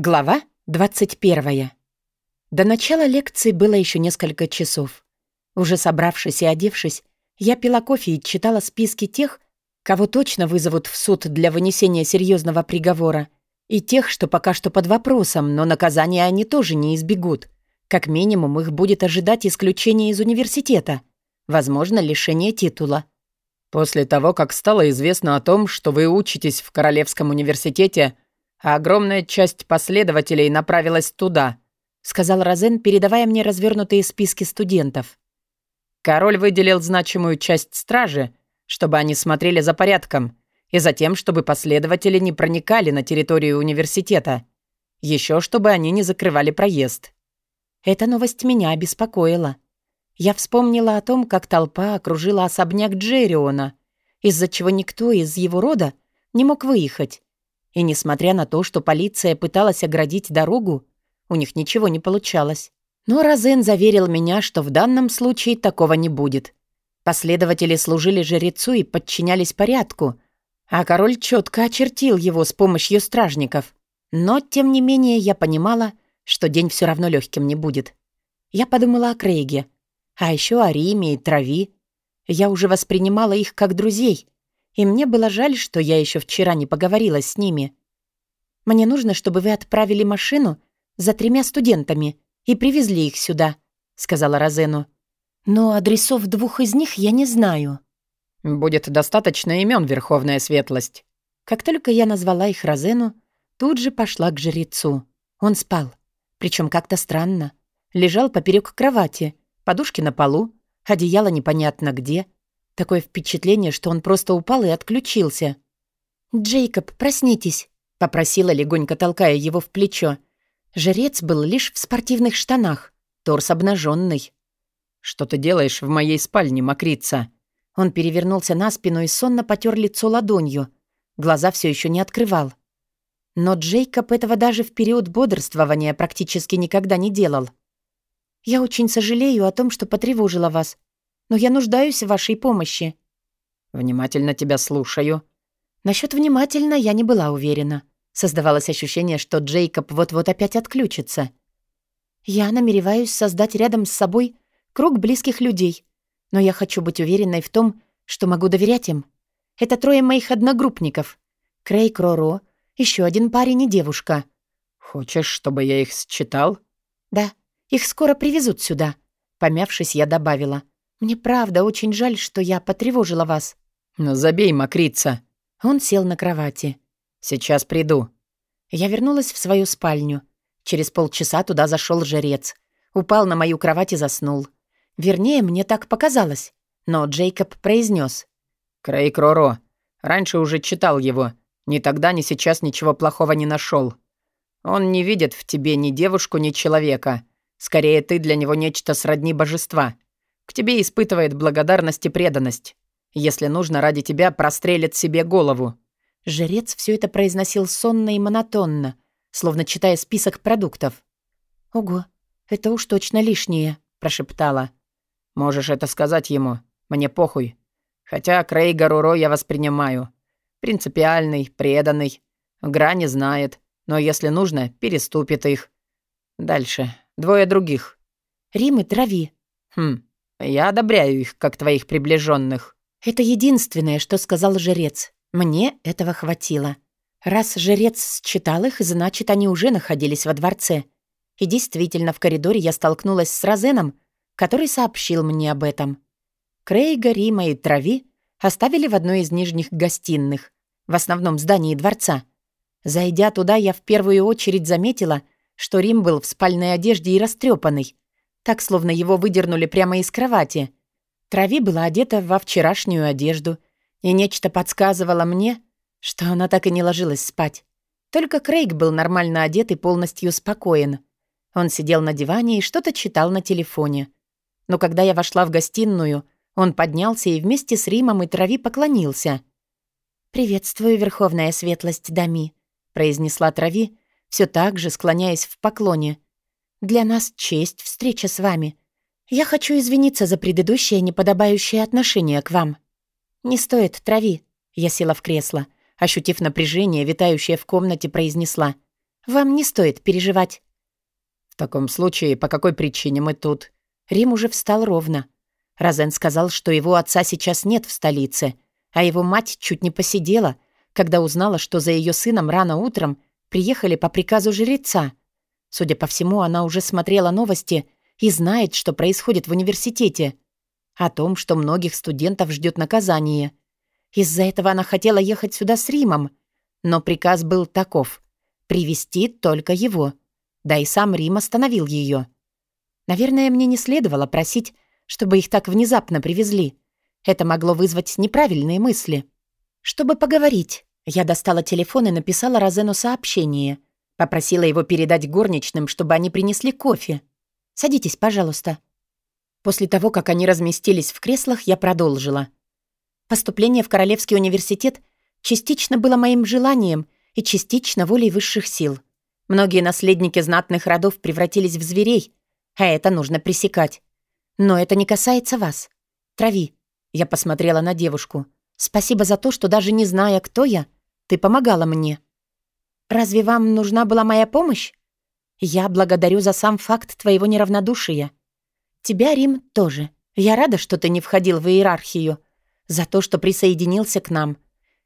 Глава 21. До начала лекции было еще несколько часов. Уже собравшись и одевшись, я пила кофе и читала списки тех, кого точно вызовут в суд для вынесения серьезного приговора, и тех, что пока что под вопросом, но наказания они тоже не избегут. Как минимум, их будет ожидать исключение из университета, возможно, лишение титула. После того, как стало известно о том, что вы учитесь в Королевском университете – а огромная часть последователей направилась туда», — сказал Розен, передавая мне развернутые списки студентов. «Король выделил значимую часть стражи, чтобы они смотрели за порядком, и затем, чтобы последователи не проникали на территорию университета. Еще чтобы они не закрывали проезд». Эта новость меня обеспокоила. Я вспомнила о том, как толпа окружила особняк Джерриона, из-за чего никто из его рода не мог выехать, и несмотря на то, что полиция пыталась оградить дорогу, у них ничего не получалось. Но Розен заверил меня, что в данном случае такого не будет. Последователи служили жрецу и подчинялись порядку, а король четко очертил его с помощью стражников. Но, тем не менее, я понимала, что день все равно легким не будет. Я подумала о Крейге, а еще о Риме и Трави. Я уже воспринимала их как друзей — и мне было жаль, что я еще вчера не поговорила с ними. Мне нужно, чтобы вы отправили машину за тремя студентами и привезли их сюда», — сказала Розену. «Но адресов двух из них я не знаю». «Будет достаточно имен, Верховная Светлость». Как только я назвала их Розену, тут же пошла к жрецу. Он спал, причем как-то странно. Лежал поперек кровати, подушки на полу, одеяло непонятно где — Такое впечатление, что он просто упал и отключился. «Джейкоб, проснитесь», — попросила, легонько толкая его в плечо. Жрец был лишь в спортивных штанах, торс обнаженный. «Что ты делаешь в моей спальне, мокрица?» Он перевернулся на спину и сонно потер лицо ладонью. Глаза все еще не открывал. Но Джейкоб этого даже в период бодрствования практически никогда не делал. «Я очень сожалею о том, что потревожила вас но я нуждаюсь в вашей помощи». «Внимательно тебя слушаю». Насчет «внимательно» я не была уверена. Создавалось ощущение, что Джейкоб вот-вот опять отключится. «Я намереваюсь создать рядом с собой круг близких людей, но я хочу быть уверенной в том, что могу доверять им. Это трое моих одногруппников. Крейг Роро, еще один парень и девушка». «Хочешь, чтобы я их считал?» «Да, их скоро привезут сюда». Помявшись, я добавила. «Мне правда очень жаль, что я потревожила вас». «Ну, забей, мокрица». Он сел на кровати. «Сейчас приду». Я вернулась в свою спальню. Через полчаса туда зашел жрец. Упал на мою кровать и заснул. Вернее, мне так показалось. Но Джейкоб произнес: «Крейг Роро. Раньше уже читал его. Ни тогда, ни сейчас ничего плохого не нашел. Он не видит в тебе ни девушку, ни человека. Скорее, ты для него нечто сродни божества. К тебе испытывает благодарность и преданность. Если нужно, ради тебя прострелит себе голову». Жрец все это произносил сонно и монотонно, словно читая список продуктов. «Ого, это уж точно лишнее», — прошептала. «Можешь это сказать ему. Мне похуй. Хотя Крейга Руро я воспринимаю. Принципиальный, преданный. Грани знает, но если нужно, переступит их. Дальше. Двое других». «Рим и Трави». «Хм, я одобряю их, как твоих приближенных. Это единственное, что сказал жрец. Мне этого хватило. Раз жрец считал их, значит, они уже находились во дворце. И действительно, в коридоре я столкнулась с Розеном, который сообщил мне об этом. Крейга, Рима и Трави оставили в одной из нижних гостиных, в основном здании дворца. Зайдя туда, я в первую очередь заметила, что Рим был в спальной одежде и растрепанный, так, словно его выдернули прямо из кровати. Трави была одета во вчерашнюю одежду, и нечто подсказывало мне, что она так и не ложилась спать. Только Крейг был нормально одет и полностью спокоен. Он сидел на диване и что-то читал на телефоне. Но когда я вошла в гостиную, он поднялся и вместе с Римом и Трави поклонился. «Приветствую, Верховная Светлость Дами», — произнесла Трави, все так же склоняясь в поклоне — для нас честь встреча с вами. Я хочу извиниться за предыдущее неподобающее отношение к вам». «Не стоит, трави». Я села в кресло. Ощутив напряжение, витающее в комнате, произнесла. Вам не стоит переживать». «В таком случае, по какой причине мы тут?» Рим уже встал ровно. Розен сказал, что его отца сейчас нет в столице, а его мать чуть не посидела, когда узнала, что за ее сыном рано утром приехали по приказу жреца. Судя по всему, она уже смотрела новости и знает, что происходит в университете. О том, что многих студентов ждет наказание. Из-за этого она хотела ехать сюда с Римом. Но приказ был таков — привести только его. Да и сам Рим остановил ее. Наверное, мне не следовало просить, чтобы их так внезапно привезли. Это могло вызвать неправильные мысли. Чтобы поговорить, я достала телефон и написала Розену сообщение. Попросила его передать горничным, чтобы они принесли кофе. «Садитесь, пожалуйста». После того, как они разместились в креслах, я продолжила. Поступление в Королевский университет частично было моим желанием и частично волей высших сил. Многие наследники знатных родов превратились в зверей, а это нужно пресекать. Но это не касается вас. Трави. Я посмотрела на девушку. Спасибо за то, что даже не зная, кто я, ты помогала мне. Разве вам нужна была моя помощь? Я благодарю за сам факт твоего неравнодушия. Тебя, Рим, тоже. Я рада, что ты не входил в иерархию, за то, что присоединился к нам.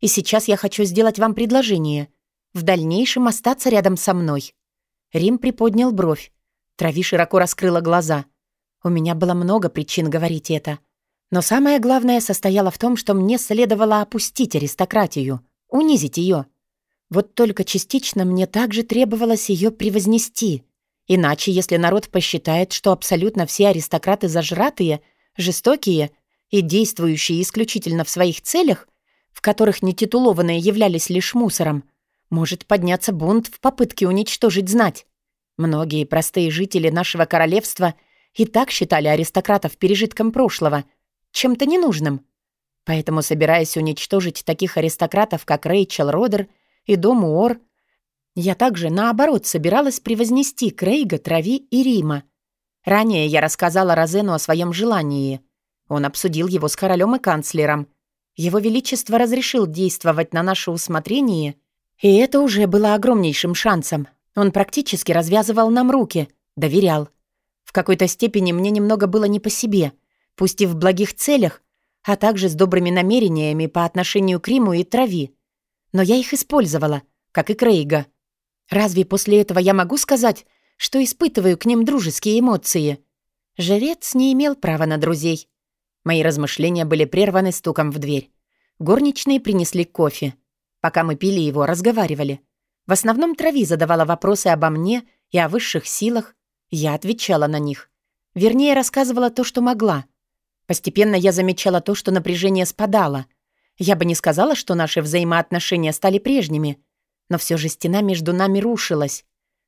И сейчас я хочу сделать вам предложение. В дальнейшем остаться рядом со мной». Рим приподнял бровь. Трави широко раскрыла глаза. У меня было много причин говорить это. Но самое главное состояло в том, что мне следовало опустить аристократию, унизить ее. Вот только частично мне также требовалось ее превознести. Иначе, если народ посчитает, что абсолютно все аристократы зажратые, жестокие и действующие исключительно в своих целях, в которых нетитулованные являлись лишь мусором, может подняться бунт в попытке уничтожить знать. Многие простые жители нашего королевства и так считали аристократов пережитком прошлого, чем-то ненужным. Поэтому, собираясь уничтожить таких аристократов, как Рэйчел Родер и дом Уор, я также, наоборот, собиралась превознести Крейга, Трави и Рима. Ранее я рассказала Розену о своем желании. Он обсудил его с королем и канцлером. Его Величество разрешил действовать на наше усмотрение, и это уже было огромнейшим шансом. Он практически развязывал нам руки, доверял. В какой-то степени мне немного было не по себе, пусть и в благих целях, а также с добрыми намерениями по отношению к Риму и Трави. Но я их использовала, как и Крейга. Разве после этого я могу сказать, что испытываю к ним дружеские эмоции? Жрец не имел права на друзей. Мои размышления были прерваны стуком в дверь. Горничные принесли кофе. Пока мы пили его, разговаривали. В основном Трави задавала вопросы обо мне и о высших силах. Я отвечала на них. Вернее, рассказывала то, что могла. Постепенно я замечала то, что напряжение спадало. Я бы не сказала, что наши взаимоотношения стали прежними, но все же стена между нами рушилась.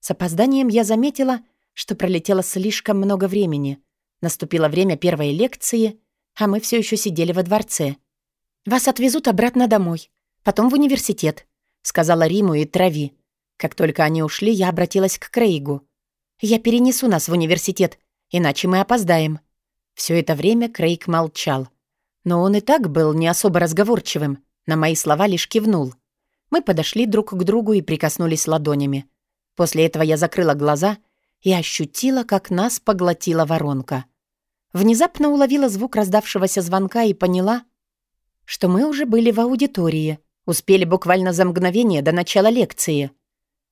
С опозданием я заметила, что пролетело слишком много времени. Наступило время первой лекции, а мы все еще сидели во дворце. «Вас отвезут обратно домой, потом в университет», — сказала Риму и Трави. Как только они ушли, я обратилась к Крейгу. «Я перенесу нас в университет, иначе мы опоздаем». Все это время Крейг молчал. Но он и так был не особо разговорчивым, на мои слова лишь кивнул. Мы подошли друг к другу и прикоснулись ладонями. После этого я закрыла глаза и ощутила, как нас поглотила воронка. Внезапно уловила звук раздавшегося звонка и поняла, что мы уже были в аудитории, успели буквально за мгновение до начала лекции.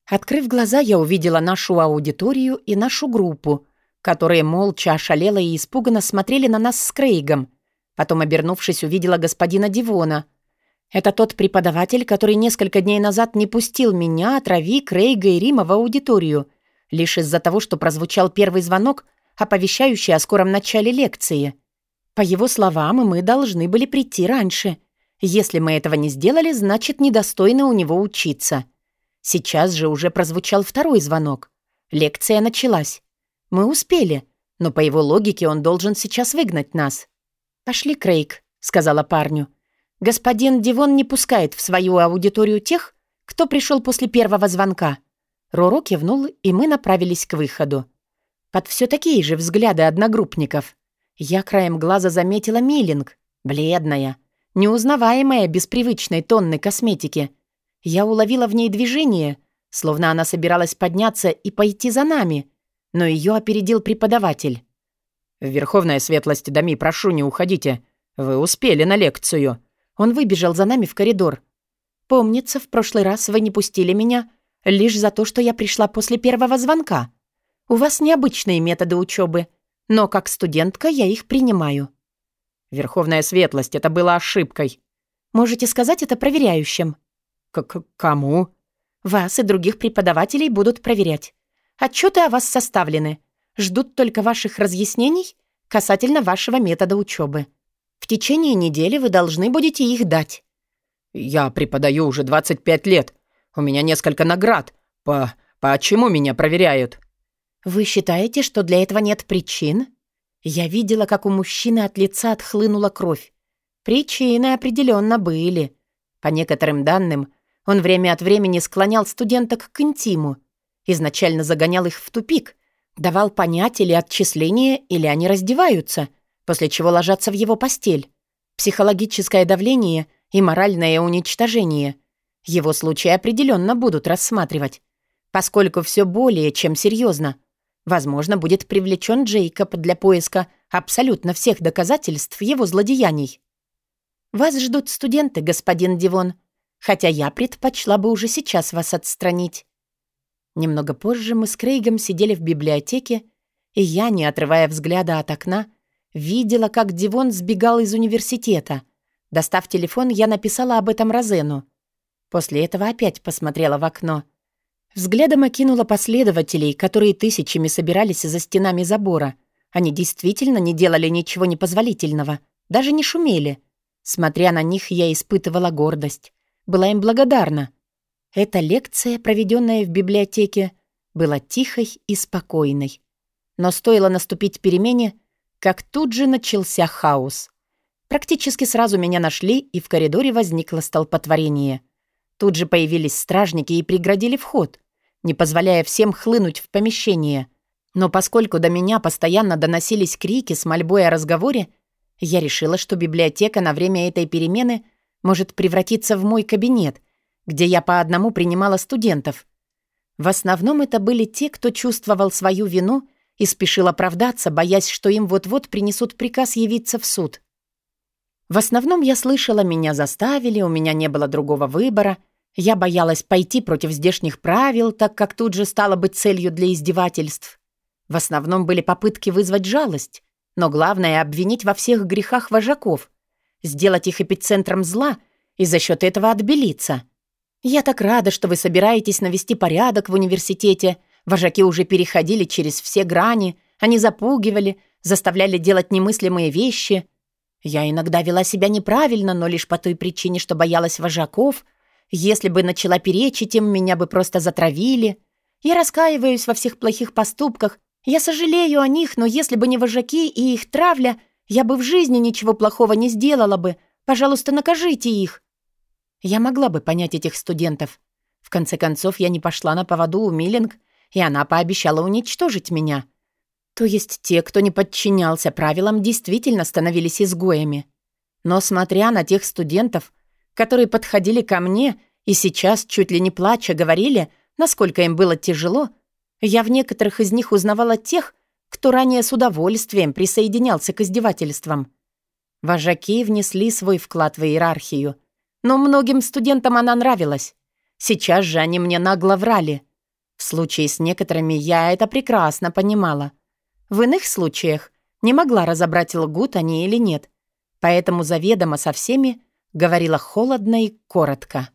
Открыв глаза, я увидела нашу аудиторию и нашу группу, которые молча ошалело и испуганно смотрели на нас с Крейгом. Потом, обернувшись, увидела господина Дивона. Это тот преподаватель, который несколько дней назад не пустил меня, Трави, Крейга и Рима в аудиторию, лишь из-за того, что прозвучал первый звонок — оповещающий о скором начале лекции. По его словам, мы должны были прийти раньше. Если мы этого не сделали, значит, недостойно у него учиться. Сейчас же уже прозвучал второй звонок. Лекция началась. Мы успели, но по его логике он должен сейчас выгнать нас. «Пошли, Крейг», — сказала парню. «Господин Дивон не пускает в свою аудиторию тех, кто пришел после первого звонка». Роро кивнул, и мы направились к выходу под все такие же взгляды одногруппников. Я краем глаза заметила Миллинг, бледная, неузнаваемая без привычной тонны косметики. Я уловила в ней движение, словно она собиралась подняться и пойти за нами, но ее опередил преподаватель. «Верховная светлость Дами, прошу, не уходите. Вы успели на лекцию». Он выбежал за нами в коридор. «Помнится, в прошлый раз вы не пустили меня лишь за то, что я пришла после первого звонка. У вас необычные методы учебы, но как студентка я их принимаю». «Верховная светлость, это было ошибкой». «Можете сказать это проверяющим». «К, -к кому?» «Вас и других преподавателей будут проверять. Отчеты о вас составлены. Ждут только ваших разъяснений касательно вашего метода учебы. В течение недели вы должны будете их дать». «Я преподаю уже 25 лет. У меня несколько наград. По... Почему меня проверяют?» «Вы считаете, что для этого нет причин?» Я видела, как у мужчины от лица отхлынула кровь. Причины определенно были. По некоторым данным, он время от времени склонял студенток к интиму. Изначально загонял их в тупик, давал понять или отчисление, или они раздеваются, после чего ложатся в его постель. Психологическое давление и моральное уничтожение. Его случаи определенно будут рассматривать, поскольку все более чем серьезно. Возможно, будет привлечен Джейкоб для поиска абсолютно всех доказательств его злодеяний. Вас ждут студенты, господин Дивон, хотя я предпочла бы уже сейчас вас отстранить. Немного позже мы с Крейгом сидели в библиотеке, и я, не отрывая взгляда от окна, видела, как Дивон сбегал из университета. Достав телефон, я написала об этом Розену. После этого опять посмотрела в окно. Взглядом окинула последователей, которые тысячами собирались за стенами забора. Они действительно не делали ничего непозволительного, даже не шумели. Смотря на них, я испытывала гордость. Была им благодарна. Эта лекция, проведенная в библиотеке, была тихой и спокойной. Но стоило наступить перемене, как тут же начался хаос. Практически сразу меня нашли, и в коридоре возникло столпотворение. Тут же появились стражники и преградили вход не позволяя всем хлынуть в помещение. Но поскольку до меня постоянно доносились крики с мольбой о разговоре, я решила, что библиотека на время этой перемены может превратиться в мой кабинет, где я по одному принимала студентов. В основном это были те, кто чувствовал свою вину и спешил оправдаться, боясь, что им вот-вот принесут приказ явиться в суд. В основном я слышала, меня заставили, у меня не было другого выбора — я боялась пойти против здешних правил, так как тут же стало быть целью для издевательств. В основном были попытки вызвать жалость, но главное — обвинить во всех грехах вожаков, сделать их эпицентром зла и за счет этого отбелиться. «Я так рада, что вы собираетесь навести порядок в университете. Вожаки уже переходили через все грани, они запугивали, заставляли делать немыслимые вещи. Я иногда вела себя неправильно, но лишь по той причине, что боялась вожаков — если бы начала перечить им, меня бы просто затравили. Я раскаиваюсь во всех плохих поступках. Я сожалею о них, но если бы не вожаки и их травля, я бы в жизни ничего плохого не сделала бы. Пожалуйста, накажите их». Я могла бы понять этих студентов. В конце концов, я не пошла на поводу у Миллинг, и она пообещала уничтожить меня. То есть те, кто не подчинялся правилам, действительно становились изгоями. Но смотря на тех студентов, которые подходили ко мне и сейчас, чуть ли не плача, говорили, насколько им было тяжело, я в некоторых из них узнавала тех, кто ранее с удовольствием присоединялся к издевательствам. Вожаки внесли свой вклад в иерархию, но многим студентам она нравилась. Сейчас же они мне нагло врали. В случае с некоторыми я это прекрасно понимала. В иных случаях не могла разобрать, лгут они или нет, поэтому заведомо со всеми говорила холодно и коротко.